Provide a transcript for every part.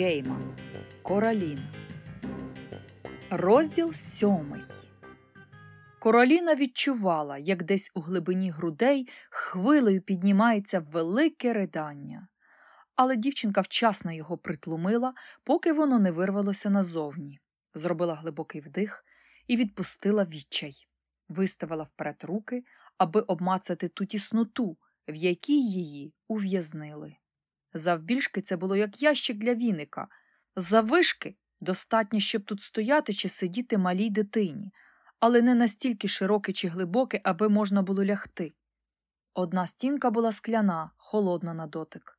Гейман Короліна. Розділ сьомий. Короліна відчувала, як десь у глибині грудей хвилею піднімається велике ридання. Але дівчинка вчасно його притлумила, поки воно не вирвалося назовні, зробила глибокий вдих і відпустила відчай, виставила вперед руки, аби обмацати ту тісноту, в якій її ув'язнили. Завбільшки це було як ящик для віника. Завишки достатньо, щоб тут стояти чи сидіти малій дитині, але не настільки широке чи глибоке, аби можна було лягти. Одна стінка була скляна, холодна на дотик.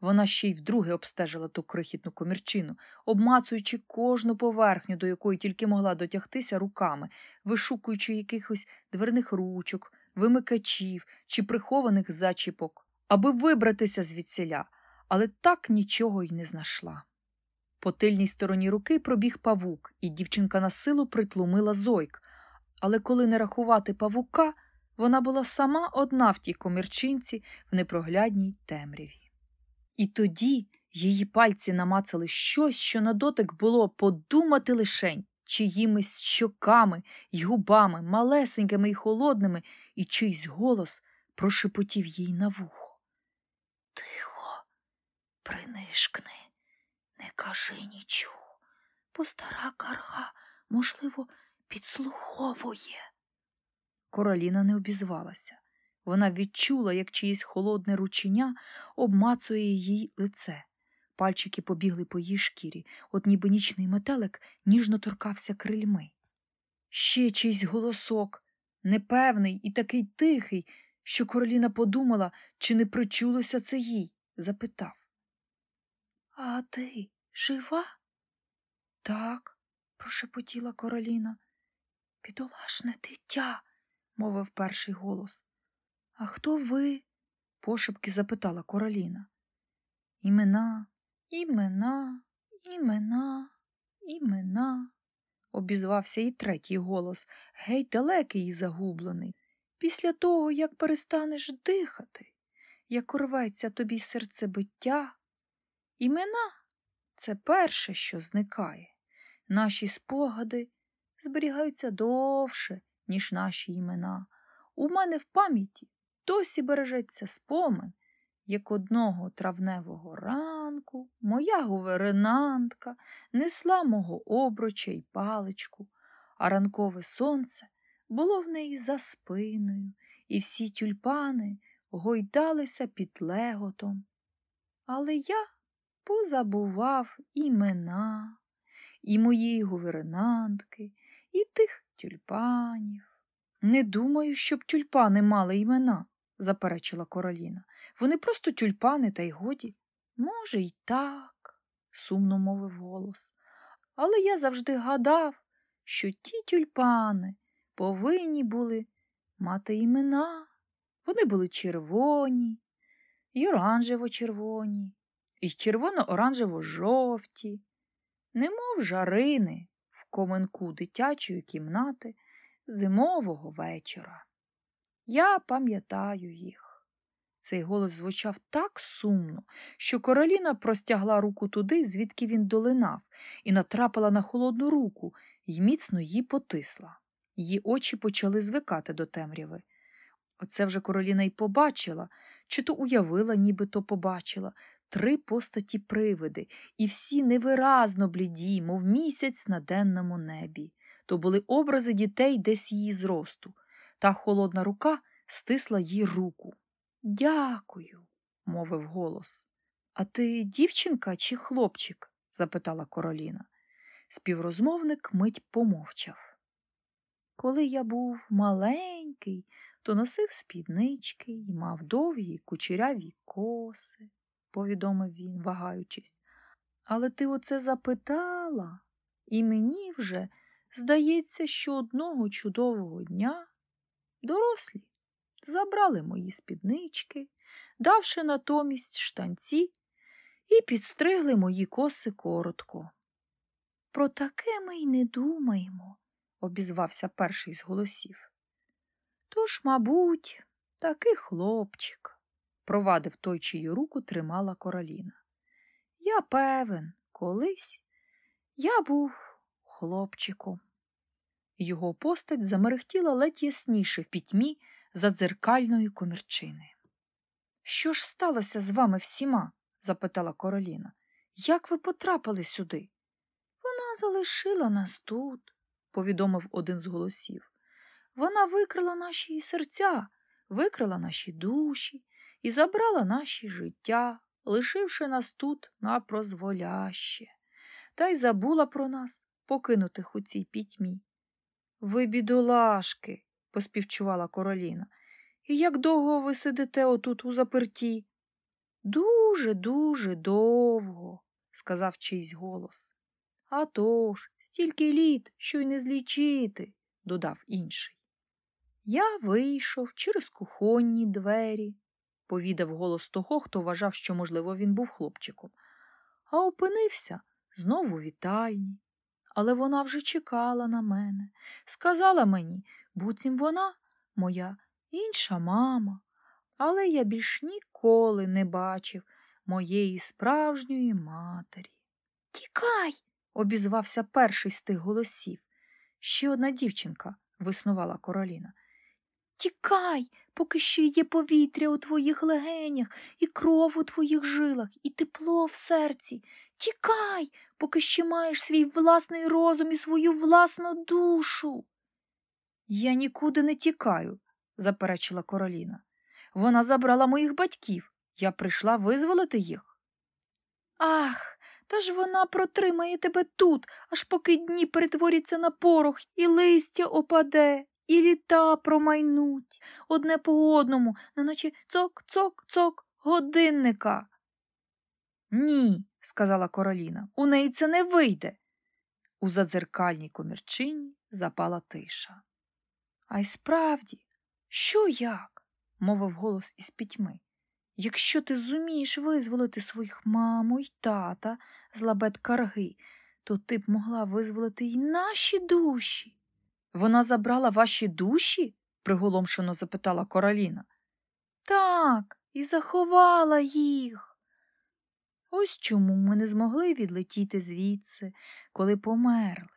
Вона ще й вдруге обстежила ту крихітну комірчину, обмацуючи кожну поверхню, до якої тільки могла дотягтися руками, вишукуючи якихось дверних ручок, вимикачів чи прихованих зачіпок, аби вибратися звідсіля, але так нічого й не знайшла. По тильній стороні руки пробіг павук, і дівчинка на силу притлумила зойк, але коли не рахувати павука, вона була сама одна в тій комірчинці в непроглядній темряві. І тоді її пальці намацали щось, що на дотик було подумати лишень, чиїмись щоками й губами, малесенькими й холодними, і чийсь голос прошепотів їй на вухо. Принишкни, не кажи нічого, бо стара карга, можливо, підслуховує. Короліна не обізвалася. Вона відчула, як чиєсь холодне ручення обмацує її лице. Пальчики побігли по її шкірі, от ніби нічний метелик ніжно торкався крильми. Ще чийсь голосок, непевний і такий тихий, що короліна подумала, чи не причулося це їй, запитав. А ти жива? Так, прошепотіла короліна. Бідолашне дитя, мовив перший голос. А хто ви? пошепки запитала короліна. Імена, імена, імена, імена, обізвався і третій голос, геть далекий і загублений. Після того, як перестанеш дихати, як урветься тобі серцебиття. Імена це перше, що зникає. Наші спогади зберігаються довше, ніж наші імена. У мене в пам'яті досі бережеться спомин, як одного травневого ранку моя гувернантка несла мого обруча й паличку, а ранкове сонце було в неї за спиною, і всі тюльпани гойдалися під леготом. Але я позабував імена і моєї гувернантки, і тих тюльпанів. Не думаю, щоб тюльпани мали імена, заперечила Короліна. Вони просто тюльпани, та й годі. Може, й так, сумно мовив голос. Але я завжди гадав, що ті тюльпани повинні були мати імена. Вони були червоні, і оранжево-червоні, і червоно-оранжево-жовті, немов жарини в коменку дитячої кімнати зимового вечора. Я пам'ятаю їх. Цей голос звучав так сумно, що короліна простягла руку туди, звідки він долинав, і натрапила на холодну руку і міцно її потисла. Її очі почали звикати до темряви. Оце вже короліна й побачила, чи то уявила, нібито побачила, три постаті привиди, і всі невиразно бліді, мов місяць на денному небі. То були образи дітей десь її зросту. Та холодна рука стисла їй руку. Дякую, мовив голос. А ти дівчинка чи хлопчик? запитала Короліна. Співрозмовник мить помовчав. Коли я був маленький, то носив спіднички і мав довгі кучеряві коси, повідомив він, вагаючись. Але ти оце запитала, і мені вже здається, що одного чудового дня дорослі забрали мої спіднички, давши натомість штанці, і підстригли мої коси коротко. Про таке ми й не думаємо, обізвався перший з голосів. Тож, мабуть, такий хлопчик, провадив той, чию руку тримала короліна. Я певен, Колись я був хлопчиком. Його постать замерехтіла ледь ясніше в пітьмі задзеркальної комірчини. Що ж сталося з вами всіма? запитала Короліна. Як ви потрапили сюди? Вона залишила нас тут, повідомив один з голосів. Вона викрила наші серця, викрила наші душі і забрала наші життя, лишивши нас тут на прозволяще, та й забула про нас, покинутих у цій пітьмі. Ви, бідолашки, поспівчувала Короліна. І як довго ви сидите отут у заперті? Дуже, дуже довго, сказав чийсь голос. «А тож, стільки літ, що й не злічити, додав інший. Я вийшов через кухонні двері, повідав голос того, хто вважав, що, можливо, він був хлопчиком, а опинився знову вітальні. Але вона вже чекала на мене, сказала мені, буцім вона моя інша мама, але я більш ніколи не бачив моєї справжньої матері. Тікай, обізвався перший з тих голосів. Ще одна дівчинка, виснувала Короліна. Тікай, поки ще є повітря у твоїх легенях, і кров у твоїх жилах, і тепло в серці. Тікай, поки ще маєш свій власний розум і свою власну душу. Я нікуди не тікаю, заперечила Короліна. Вона забрала моїх батьків. Я прийшла визволити їх. Ах, та ж вона протримає тебе тут, аж поки дні перетворяться на порох, і листя опаде, і літа промайнуть одне по одному, неначе цок-цок-цок годинника. Ні, сказала Короліна, у неї це не вийде. У задзеркальній комірчині запала тиша. А й справді, що як? мовив голос із пітьми. Якщо ти зумієш визволити своїх маму й тата з лабет карги, то ти б могла визволити й наші душі. Вона забрала ваші душі? приголомшено запитала Короліна. Так, і заховала їх. Ось чому ми не змогли відлетіти звідси, коли померли.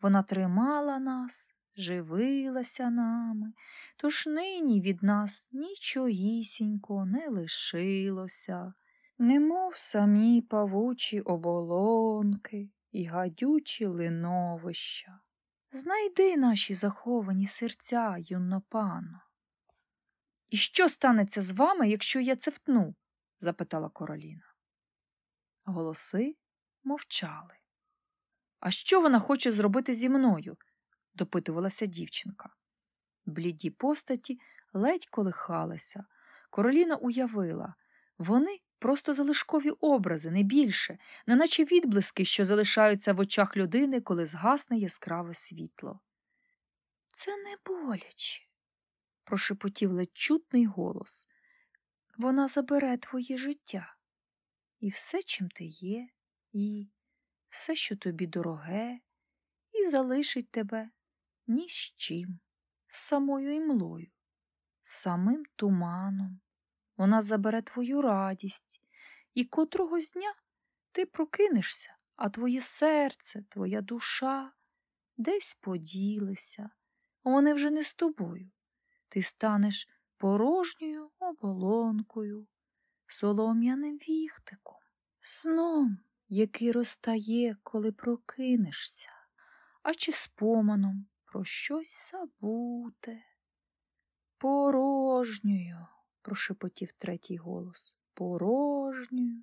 Вона тримала нас, живилася нами, тож нині від нас нічогісінько не лишилося, немов самі павучі оболонки і гадючі линовища. Знайди наші заховані серця, юно пано. І що станеться з вами, якщо я це втну? запитала Короліна. Голоси мовчали. А що вона хоче зробити зі мною? допитувалася дівчинка. Бліді постаті ледь колихалися. Короліна уявила вони просто залишкові образи, не більше, неначе відблиски, що залишаються в очах людини, коли згасне яскраве світло. Це не боляче, прошепотів ледь чутний голос. Вона забере твоє життя. І все, чим ти є, і все, що тобі дороге, і залишить тебе ні з чим, самою імлою, самим туманом. Вона забере твою радість, і котрогось дня ти прокинешся, а твоє серце, твоя душа десь поділися, вони вже не з тобою. Ти станеш порожньою оболонкою, солом'яним віхтиком, сном, який розтає, коли прокинешся, а чи споманом про щось забуте. Порожньою, прошепотів третій голос. Порожньою,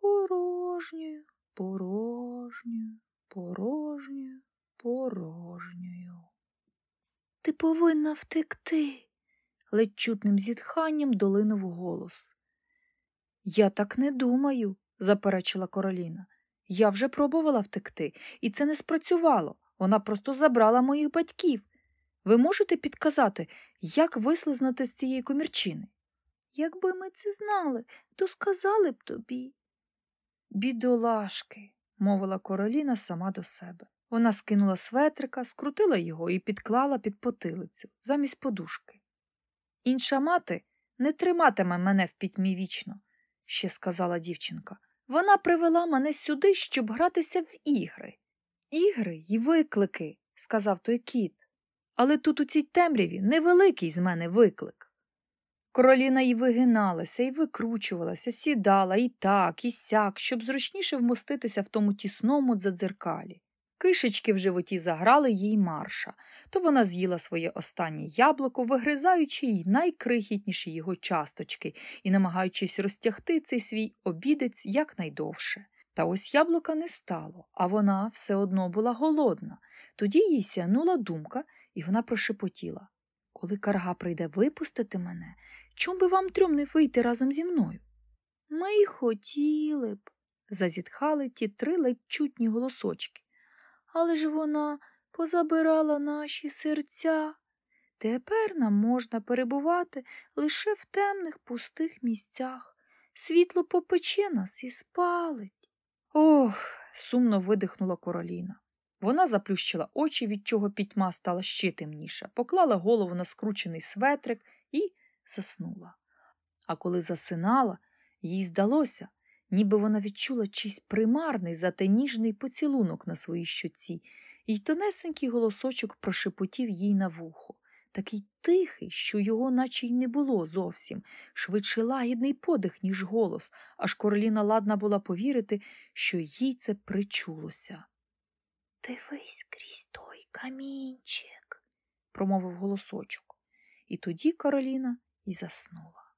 порожньою, порожньою, порожньою, порожньою. Ти повинна втекти, ледь чутним зітханням долинув голос. Я так не думаю, заперечила Короліна. Я вже пробувала втекти, і це не спрацювало. Вона просто забрала моїх батьків. Ви можете підказати, як вислизнути з цієї комірчини? Якби ми це знали, то сказали б тобі. Бідолашки, мовила короліна сама до себе. Вона скинула светрика, скрутила його і підклала під потилицю замість подушки. Інша мати не триматиме мене в пітьмі вічно, ще сказала дівчинка. Вона привела мене сюди, щоб гратися в ігри. Ігри й виклики, сказав той кіт. Але тут у цій темряві невеликий з мене виклик. Короліна й вигиналася, і викручувалася, сідала і так, і сяк, щоб зручніше вмоститися в тому тісному дзадзеркалі. Кишечки в животі заграли їй марша, то вона з'їла своє останнє яблуко, вигризаючи й найкрихітніші його часточки і намагаючись розтягти цей свій обідець якнайдовше. Та ось яблука не стало, а вона все одно була голодна. Тоді їй сянула думка, і вона прошепотіла Коли карга прийде випустити мене, чом би вам трьом не вийти разом зі мною? Ми й хотіли б, зазітхали ті три ледь чутні голосочки. Але ж вона позабирала наші серця. Тепер нам можна перебувати лише в темних пустих місцях. Світло попече нас і спалить. Ох, сумно видихнула короліна. Вона заплющила очі, від чого пітьма стала ще темніша, поклала голову на скручений светрик і заснула. А коли засинала, їй здалося, ніби вона відчула чийсь примарний, затеніжний поцілунок на своїй щоці, і тонесенький голосочок прошепотів їй на вухо, такий тихий, що його наче й не було зовсім, швидше лагідний подих, ніж голос, аж короліна ладна була повірити, що їй це причулося. Дивись крізь той камінчик, промовив голосочок, і тоді Кароліна і заснула.